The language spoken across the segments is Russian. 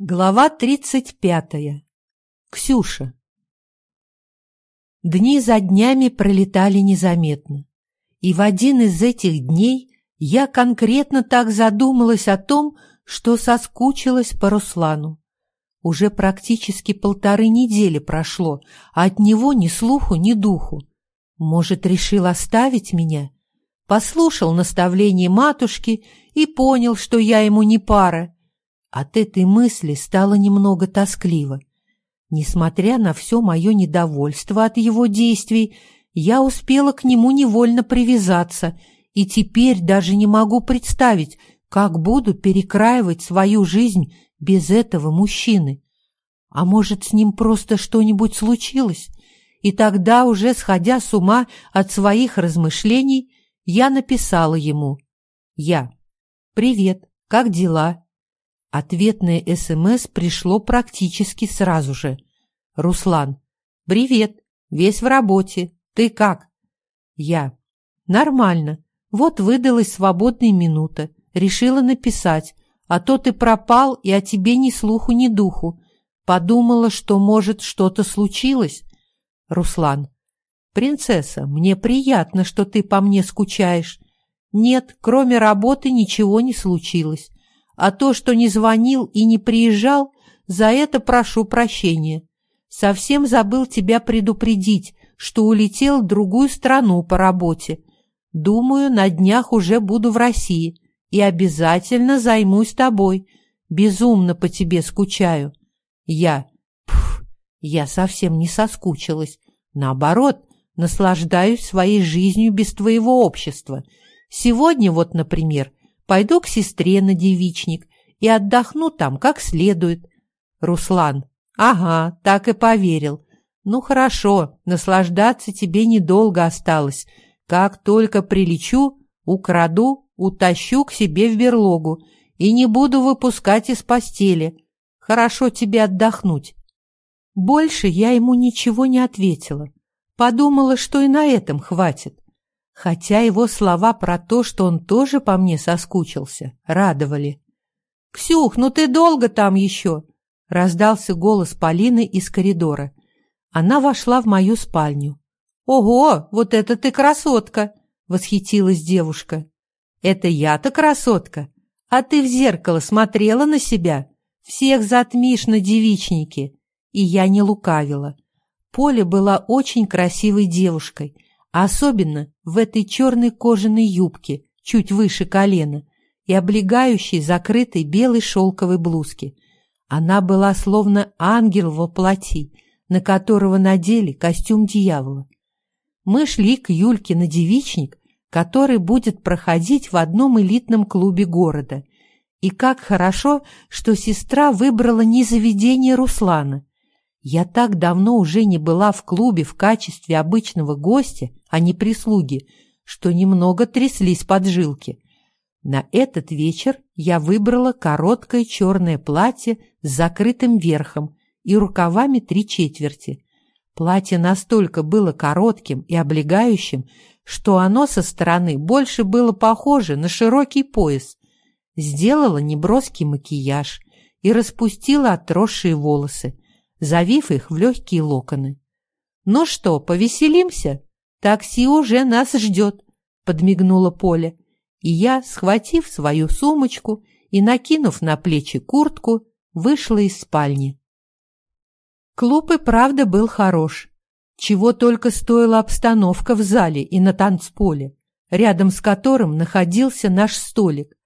Глава тридцать пятая. Ксюша. Дни за днями пролетали незаметно. И в один из этих дней я конкретно так задумалась о том, что соскучилась по Руслану. Уже практически полторы недели прошло, а от него ни слуху, ни духу. Может, решил оставить меня? Послушал наставление матушки и понял, что я ему не пара, от этой мысли стало немного тоскливо. Несмотря на все мое недовольство от его действий, я успела к нему невольно привязаться, и теперь даже не могу представить, как буду перекраивать свою жизнь без этого мужчины. А может, с ним просто что-нибудь случилось? И тогда, уже сходя с ума от своих размышлений, я написала ему. Я. «Привет, как дела?» Ответное СМС пришло практически сразу же. Руслан. «Привет. Весь в работе. Ты как?» Я. «Нормально. Вот выдалась свободная минута. Решила написать. А то ты пропал, и о тебе ни слуху, ни духу. Подумала, что, может, что-то случилось?» Руслан. «Принцесса, мне приятно, что ты по мне скучаешь. Нет, кроме работы ничего не случилось. А то, что не звонил и не приезжал, за это прошу прощения. Совсем забыл тебя предупредить, что улетел в другую страну по работе. Думаю, на днях уже буду в России и обязательно займусь тобой. Безумно по тебе скучаю. Я. Пф, я совсем не соскучилась. Наоборот, наслаждаюсь своей жизнью без твоего общества. Сегодня вот, например, Пойду к сестре на девичник и отдохну там как следует. Руслан. Ага, так и поверил. Ну хорошо, наслаждаться тебе недолго осталось. Как только прилечу, украду, утащу к себе в берлогу и не буду выпускать из постели. Хорошо тебе отдохнуть. Больше я ему ничего не ответила. Подумала, что и на этом хватит хотя его слова про то, что он тоже по мне соскучился, радовали. «Ксюх, ну ты долго там еще?» — раздался голос Полины из коридора. Она вошла в мою спальню. «Ого, вот это ты красотка!» — восхитилась девушка. «Это я-то красотка? А ты в зеркало смотрела на себя? Всех затмишь на девичнике!» И я не лукавила. Поля была очень красивой девушкой — особенно в этой черной кожаной юбке, чуть выше колена, и облегающей закрытой белой шелковой блузке. Она была словно ангел во плоти, на которого надели костюм дьявола. Мы шли к Юльке на девичник, который будет проходить в одном элитном клубе города. И как хорошо, что сестра выбрала не заведение Руслана, я так давно уже не была в клубе в качестве обычного гостя, а не прислуги, что немного тряслись поджилки. На этот вечер я выбрала короткое черное платье с закрытым верхом и рукавами три четверти. Платье настолько было коротким и облегающим, что оно со стороны больше было похоже на широкий пояс. Сделала неброский макияж и распустила отросшие волосы завив их в легкие локоны. «Ну что, повеселимся? Такси уже нас ждет», — подмигнула Поля. И я, схватив свою сумочку и накинув на плечи куртку, вышла из спальни. Клуб и правда был хорош. Чего только стоила обстановка в зале и на танцполе, рядом с которым находился наш столик.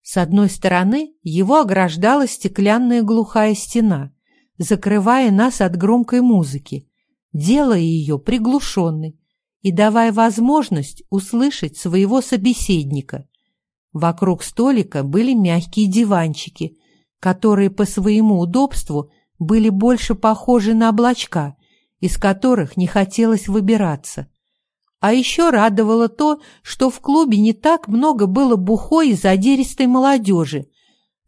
С одной стороны его ограждала стеклянная глухая стена — закрывая нас от громкой музыки, делая ее приглушенной и давая возможность услышать своего собеседника. Вокруг столика были мягкие диванчики, которые по своему удобству были больше похожи на облачка, из которых не хотелось выбираться. А еще радовало то, что в клубе не так много было бухой и задиристой молодежи.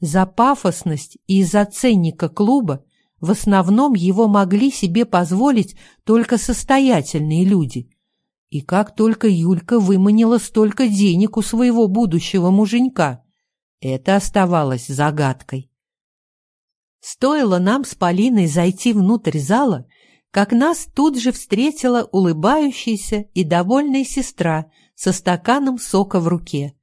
За пафосность и из-за ценника клуба в основном его могли себе позволить только состоятельные люди. И как только Юлька выманила столько денег у своего будущего муженька, это оставалось загадкой. Стоило нам с Полиной зайти внутрь зала, как нас тут же встретила улыбающаяся и довольная сестра со стаканом сока в руке.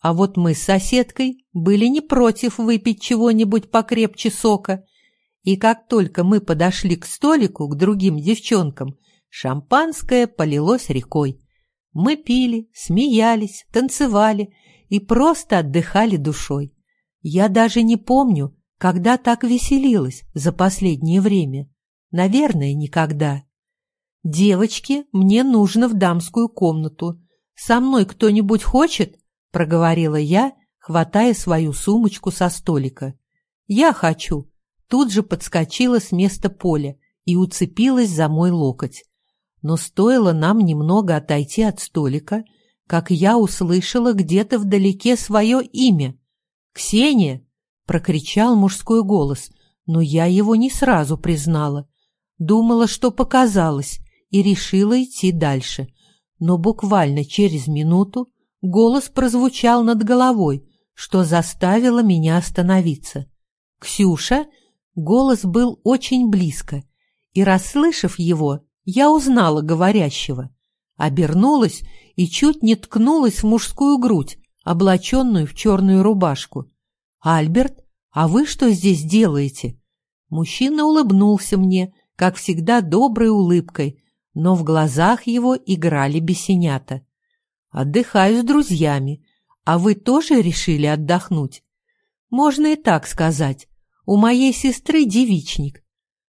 А вот мы с соседкой были не против выпить чего-нибудь покрепче сока, и как только мы подошли к столику к другим девчонкам, шампанское полилось рекой. Мы пили, смеялись, танцевали и просто отдыхали душой. Я даже не помню, когда так веселилась за последнее время. Наверное, никогда. «Девочки, мне нужно в дамскую комнату. Со мной кто-нибудь хочет?» — проговорила я, хватая свою сумочку со столика. «Я хочу», тут же подскочила с места поля и уцепилась за мой локоть. Но стоило нам немного отойти от столика, как я услышала где-то вдалеке свое имя. «Ксения!» — прокричал мужской голос, но я его не сразу признала. Думала, что показалось, и решила идти дальше. Но буквально через минуту голос прозвучал над головой, что заставило меня остановиться. «Ксюша!» Голос был очень близко, и, расслышав его, я узнала говорящего. Обернулась и чуть не ткнулась в мужскую грудь, облаченную в черную рубашку. «Альберт, а вы что здесь делаете?» Мужчина улыбнулся мне, как всегда, доброй улыбкой, но в глазах его играли бесенята. «Отдыхаю с друзьями. А вы тоже решили отдохнуть?» «Можно и так сказать. У моей сестры девичник.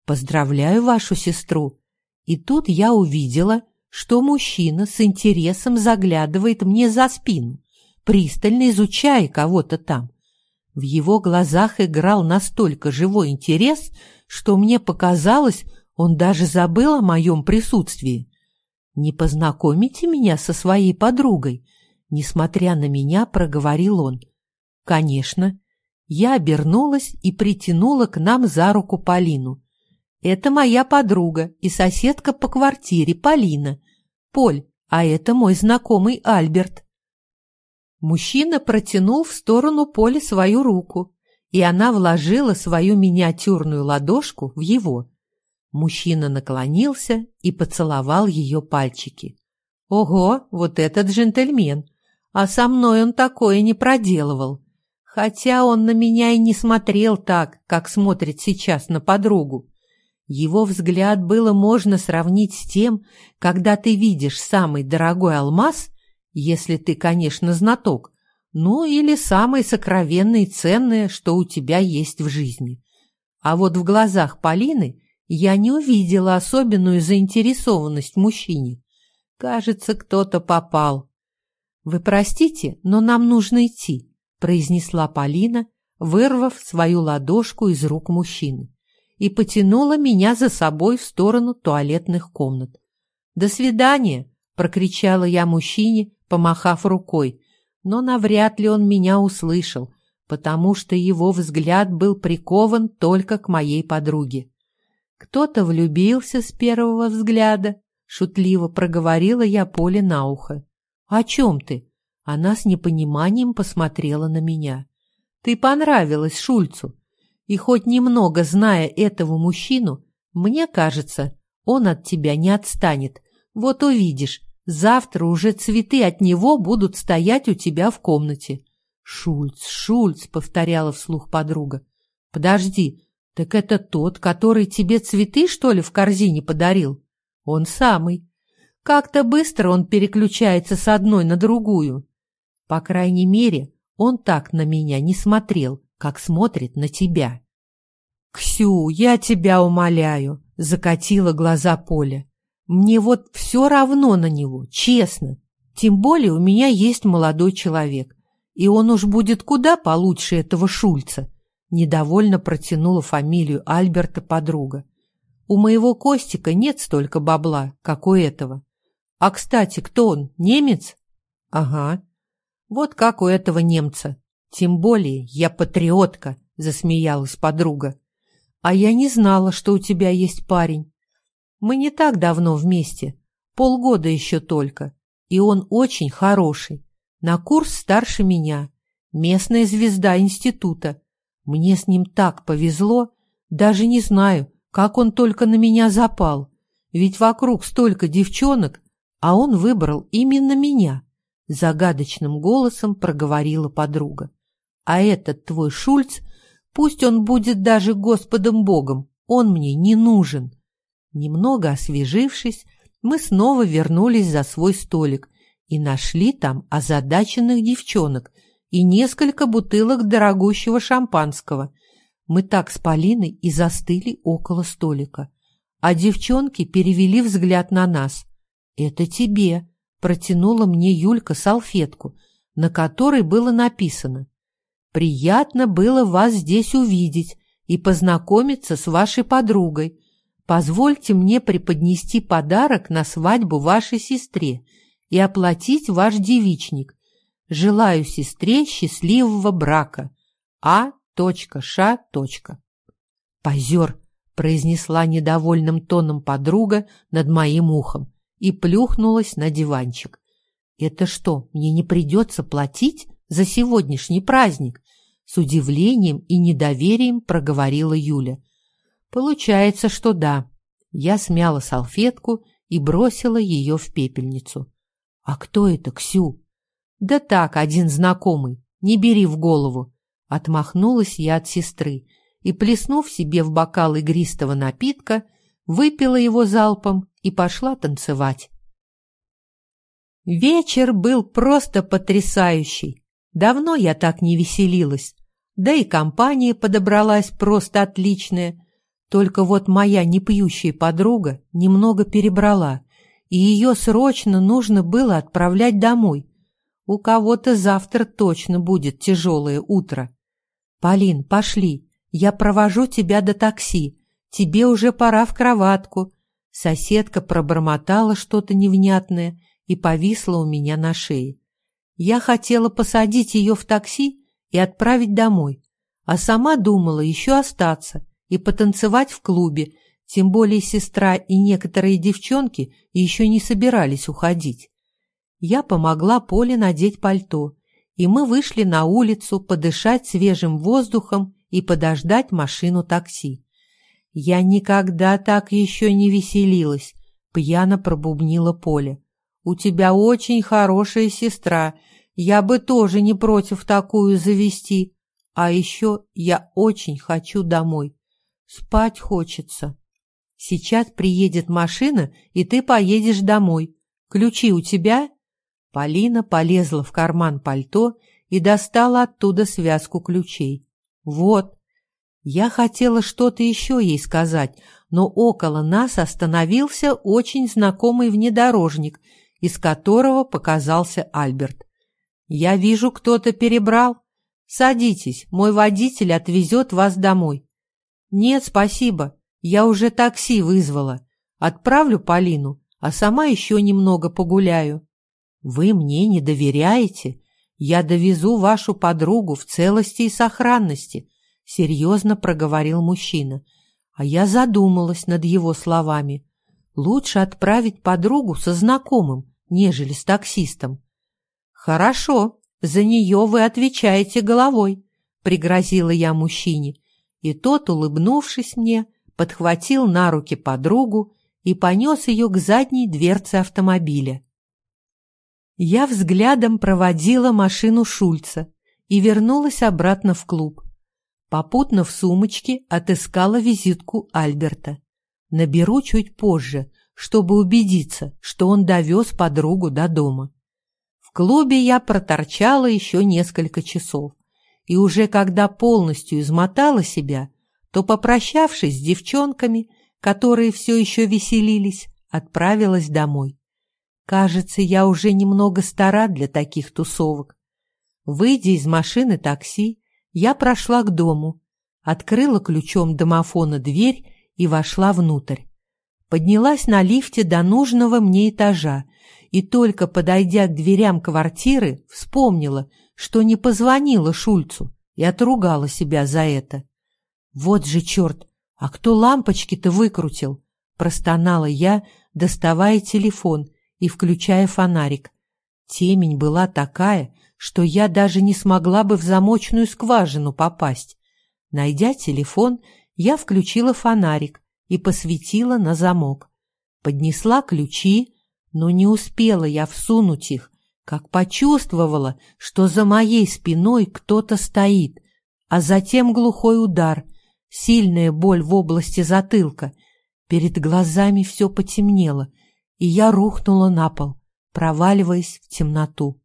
Поздравляю вашу сестру. И тут я увидела, что мужчина с интересом заглядывает мне за спину, пристально изучая кого-то там. В его глазах играл настолько живой интерес, что мне показалось, он даже забыл о моем присутствии. «Не познакомите меня со своей подругой?» Несмотря на меня, проговорил он. «Конечно. Я обернулась и притянула к нам за руку Полину. «Это моя подруга и соседка по квартире Полина. Поль, а это мой знакомый Альберт». Мужчина протянул в сторону Поли свою руку, и она вложила свою миниатюрную ладошку в его. Мужчина наклонился и поцеловал ее пальчики. «Ого, вот этот джентльмен! А со мной он такое не проделывал!» Хотя он на меня и не смотрел так, как смотрит сейчас на подругу. Его взгляд было можно сравнить с тем, когда ты видишь самый дорогой алмаз, если ты, конечно, знаток, ну или самое сокровенное и ценное, что у тебя есть в жизни. А вот в глазах Полины я не увидела особенную заинтересованность мужчине. Кажется, кто-то попал. Вы простите, но нам нужно идти произнесла Полина, вырвав свою ладошку из рук мужчины, и потянула меня за собой в сторону туалетных комнат. «До свидания!» — прокричала я мужчине, помахав рукой, но навряд ли он меня услышал, потому что его взгляд был прикован только к моей подруге. «Кто-то влюбился с первого взгляда», — шутливо проговорила я Поле на ухо. «О чем ты?» Она с непониманием посмотрела на меня. «Ты понравилась Шульцу, и хоть немного зная этого мужчину, мне кажется, он от тебя не отстанет. Вот увидишь, завтра уже цветы от него будут стоять у тебя в комнате». «Шульц, Шульц», — повторяла вслух подруга. «Подожди, так это тот, который тебе цветы, что ли, в корзине подарил?» «Он самый. Как-то быстро он переключается с одной на другую. По крайней мере, он так на меня не смотрел, как смотрит на тебя. «Ксю, я тебя умоляю», — закатила глаза Поля. «Мне вот все равно на него, честно. Тем более у меня есть молодой человек, и он уж будет куда получше этого Шульца», — недовольно протянула фамилию Альберта подруга. «У моего Костика нет столько бабла, как у этого. А, кстати, кто он, немец?» «Ага. Вот как у этого немца. Тем более я патриотка, засмеялась подруга. А я не знала, что у тебя есть парень. Мы не так давно вместе, полгода еще только. И он очень хороший. На курс старше меня. Местная звезда института. Мне с ним так повезло, даже не знаю, как он только на меня запал. Ведь вокруг столько девчонок, а он выбрал именно меня. Загадочным голосом проговорила подруга. А этот твой Шульц, пусть он будет даже Господом Богом, он мне не нужен. Немного освежившись, мы снова вернулись за свой столик и нашли там озадаченных девчонок и несколько бутылок дорогущего шампанского. Мы так с Полиной и застыли около столика. А девчонки перевели взгляд на нас. «Это тебе», — протянула мне Юлька салфетку, на которой было написано «Приятно было вас здесь увидеть и познакомиться с вашей подругой. Позвольте мне преподнести подарок на свадьбу вашей сестре и оплатить ваш девичник. Желаю сестре счастливого брака. А. Ш. Позер, произнесла недовольным тоном подруга над моим ухом и плюхнулась на диванчик. Это что, мне не придется платить за сегодняшний праздник? С удивлением и недоверием проговорила Юля. Получается, что да. Я смяла салфетку и бросила ее в пепельницу. А кто это, Ксю? Да так, один знакомый. Не бери в голову. Отмахнулась я от сестры и, плеснув себе в бокал игристого напитка, выпила его залпом и пошла танцевать. Вечер был просто потрясающий. Давно я так не веселилась. Да и компания подобралась просто отличная. Только вот моя непьющая подруга немного перебрала, и ее срочно нужно было отправлять домой. У кого-то завтра точно будет тяжелое утро. «Полин, пошли, я провожу тебя до такси. Тебе уже пора в кроватку». Соседка пробормотала что-то невнятное и повисла у меня на шее. Я хотела посадить ее в такси и отправить домой, а сама думала еще остаться – и потанцевать в клубе, тем более сестра и некоторые девчонки еще не собирались уходить. Я помогла Поле надеть пальто, и мы вышли на улицу подышать свежим воздухом и подождать машину такси. Я никогда так еще не веселилась, пьяно пробубнила Поле. У тебя очень хорошая сестра, я бы тоже не против такую завести. А еще я очень хочу домой. Спать хочется. Сейчас приедет машина, и ты поедешь домой. Ключи у тебя?» Полина полезла в карман пальто и достала оттуда связку ключей. «Вот». Я хотела что-то еще ей сказать, но около нас остановился очень знакомый внедорожник, из которого показался Альберт. «Я вижу, кто-то перебрал. Садитесь, мой водитель отвезет вас домой». «Нет, спасибо. Я уже такси вызвала. Отправлю Полину, а сама еще немного погуляю». «Вы мне не доверяете? Я довезу вашу подругу в целости и сохранности», — серьезно проговорил мужчина. А я задумалась над его словами. Лучше отправить подругу со знакомым, нежели с таксистом. «Хорошо, за нее вы отвечаете головой», — пригрозила я мужчине и тот, улыбнувшись мне, подхватил на руки подругу и понес ее к задней дверце автомобиля. Я взглядом проводила машину Шульца и вернулась обратно в клуб. Попутно в сумочке отыскала визитку Альберта. Наберу чуть позже, чтобы убедиться, что он довез подругу до дома. В клубе я проторчала еще несколько часов и уже когда полностью измотала себя, то, попрощавшись с девчонками, которые все еще веселились, отправилась домой. Кажется, я уже немного стара для таких тусовок. Выйдя из машины такси, я прошла к дому, открыла ключом домофона дверь и вошла внутрь. Поднялась на лифте до нужного мне этажа и только подойдя к дверям квартиры, вспомнила, что не позвонила Шульцу и отругала себя за это. «Вот же черт! А кто лампочки-то выкрутил?» — простонала я, доставая телефон и включая фонарик. Темень была такая, что я даже не смогла бы в замочную скважину попасть. Найдя телефон, я включила фонарик и посветила на замок. Поднесла ключи, но не успела я всунуть их, как почувствовала, что за моей спиной кто-то стоит, а затем глухой удар, сильная боль в области затылка. Перед глазами все потемнело, и я рухнула на пол, проваливаясь в темноту.